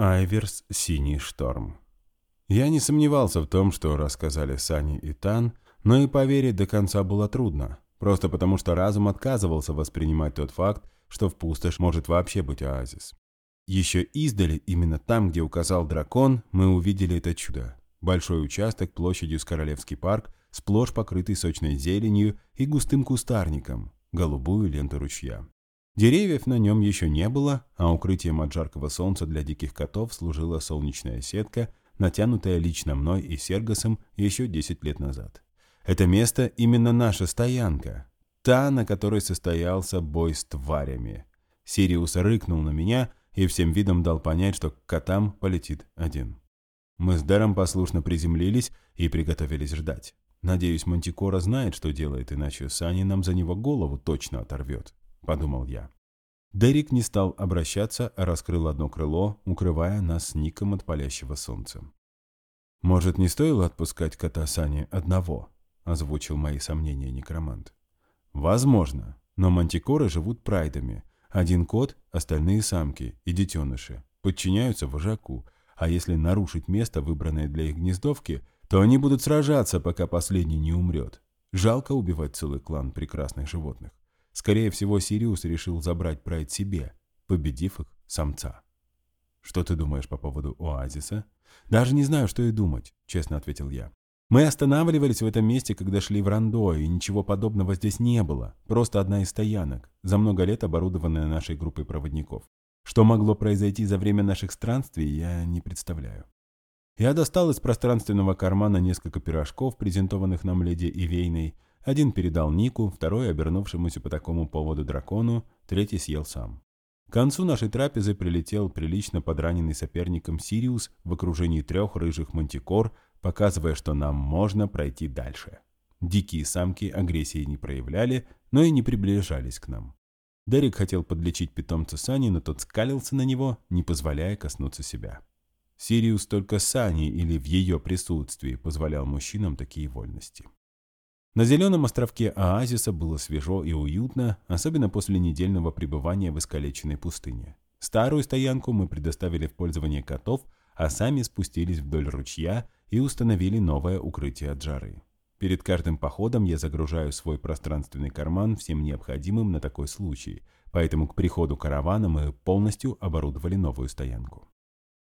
Айверс «Синий шторм». Я не сомневался в том, что рассказали Сани и Тан, но и поверить до конца было трудно, просто потому что разум отказывался воспринимать тот факт, что в пустошь может вообще быть оазис. Еще издали, именно там, где указал дракон, мы увидели это чудо. Большой участок площадью с Королевский парк, сплошь покрытый сочной зеленью и густым кустарником, голубую ленту ручья. Деревьев на нем еще не было, а укрытием от жаркого солнца для диких котов служила солнечная сетка, натянутая лично мной и Сергосом еще 10 лет назад. Это место именно наша стоянка, та, на которой состоялся бой с тварями. Сириус рыкнул на меня и всем видом дал понять, что к котам полетит один. Мы с Дэром послушно приземлились и приготовились ждать. Надеюсь, Мантикора знает, что делает, иначе Сани нам за него голову точно оторвет. – подумал я. Дерек не стал обращаться, а раскрыл одно крыло, укрывая нас с Ником от палящего солнца. «Может, не стоило отпускать кота Сани одного?» – озвучил мои сомнения некромант. «Возможно, но мантикоры живут прайдами. Один кот, остальные самки и детеныши. Подчиняются вожаку, а если нарушить место, выбранное для их гнездовки, то они будут сражаться, пока последний не умрет. Жалко убивать целый клан прекрасных животных. Скорее всего, Сириус решил забрать прайд себе, победив их самца. «Что ты думаешь по поводу оазиса?» «Даже не знаю, что и думать», — честно ответил я. «Мы останавливались в этом месте, когда шли в Рандо, и ничего подобного здесь не было. Просто одна из стоянок, за много лет оборудованная нашей группой проводников. Что могло произойти за время наших странствий, я не представляю». Я достал из пространственного кармана несколько пирожков, презентованных нам леди Ивейной, один передал Нику, второй обернувшемуся по такому поводу дракону, третий съел сам. К концу нашей трапезы прилетел прилично подраненный соперником Сириус в окружении трех рыжих мантикор, показывая, что нам можно пройти дальше. Дикие самки агрессии не проявляли, но и не приближались к нам. Дерек хотел подлечить питомца Сани, но тот скалился на него, не позволяя коснуться себя. Сириус только Сани или в ее присутствии позволял мужчинам такие вольности. На зеленом островке оазиса было свежо и уютно, особенно после недельного пребывания в искалеченной пустыне. Старую стоянку мы предоставили в пользование котов, а сами спустились вдоль ручья и установили новое укрытие от жары. Перед каждым походом я загружаю свой пространственный карман всем необходимым на такой случай, поэтому к приходу каравана мы полностью оборудовали новую стоянку.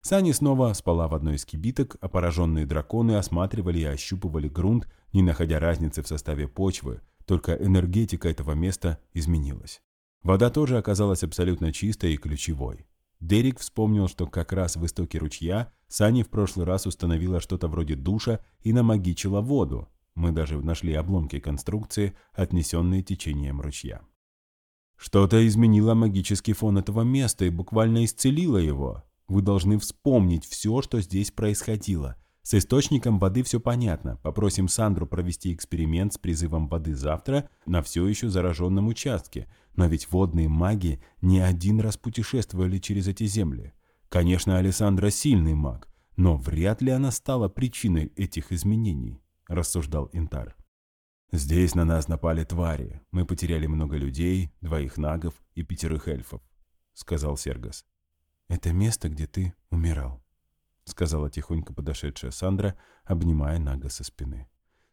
Сани снова спала в одной из кибиток, а пораженные драконы осматривали и ощупывали грунт, не находя разницы в составе почвы, только энергетика этого места изменилась. Вода тоже оказалась абсолютно чистой и ключевой. Дерек вспомнил, что как раз в истоке ручья Сани в прошлый раз установила что-то вроде душа и намагичила воду. Мы даже нашли обломки конструкции, отнесенные течением ручья. Что-то изменило магический фон этого места и буквально исцелило его. Вы должны вспомнить все, что здесь происходило. С источником воды все понятно. Попросим Сандру провести эксперимент с призывом воды завтра на все еще зараженном участке. Но ведь водные маги не один раз путешествовали через эти земли. Конечно, Александра сильный маг, но вряд ли она стала причиной этих изменений, рассуждал Интар. Здесь на нас напали твари. Мы потеряли много людей, двоих нагов и пятерых эльфов, сказал Сергас. «Это место, где ты умирал», — сказала тихонько подошедшая Сандра, обнимая Нага со спины.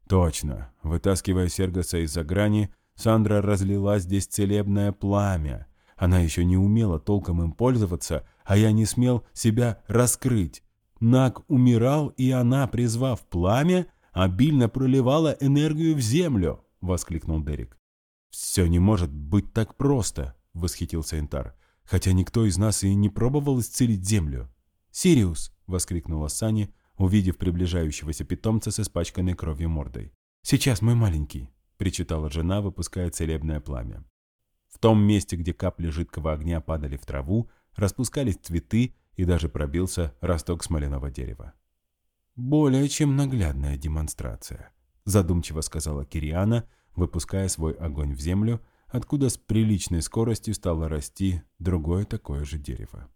«Точно!» Вытаскивая Сергаса из-за грани, Сандра разлила здесь целебное пламя. Она еще не умела толком им пользоваться, а я не смел себя раскрыть. Наг умирал, и она, призвав пламя, обильно проливала энергию в землю, — воскликнул Дерек. «Все не может быть так просто», — восхитился Интар хотя никто из нас и не пробовал исцелить землю. «Сириус!» — воскликнула Сани, увидев приближающегося питомца с испачканной кровью мордой. «Сейчас, мой маленький!» — причитала жена, выпуская целебное пламя. В том месте, где капли жидкого огня падали в траву, распускались цветы и даже пробился росток смоляного дерева. «Более чем наглядная демонстрация», — задумчиво сказала Кириана, выпуская свой огонь в землю — откуда с приличной скоростью стало расти другое такое же дерево.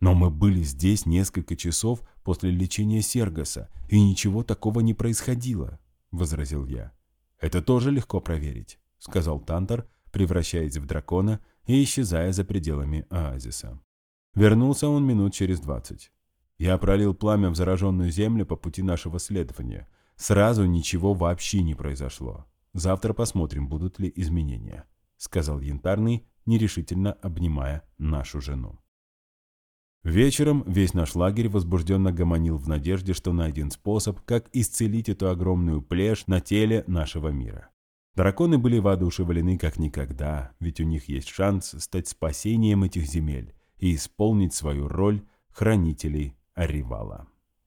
Но мы были здесь несколько часов после лечения Сергоса, и ничего такого не происходило, — возразил я. Это тоже легко проверить, — сказал Тантор, превращаясь в дракона и исчезая за пределами оазиса. Вернулся он минут через двадцать. Я пролил пламя в зараженную землю по пути нашего следования. Сразу ничего вообще не произошло. Завтра посмотрим, будут ли изменения», — сказал Янтарный, нерешительно обнимая нашу жену. Вечером весь наш лагерь возбужденно гомонил в надежде, что найден способ, как исцелить эту огромную плешь на теле нашего мира. Драконы были воодушевлены как никогда, ведь у них есть шанс стать спасением этих земель и исполнить свою роль хранителей Аривала.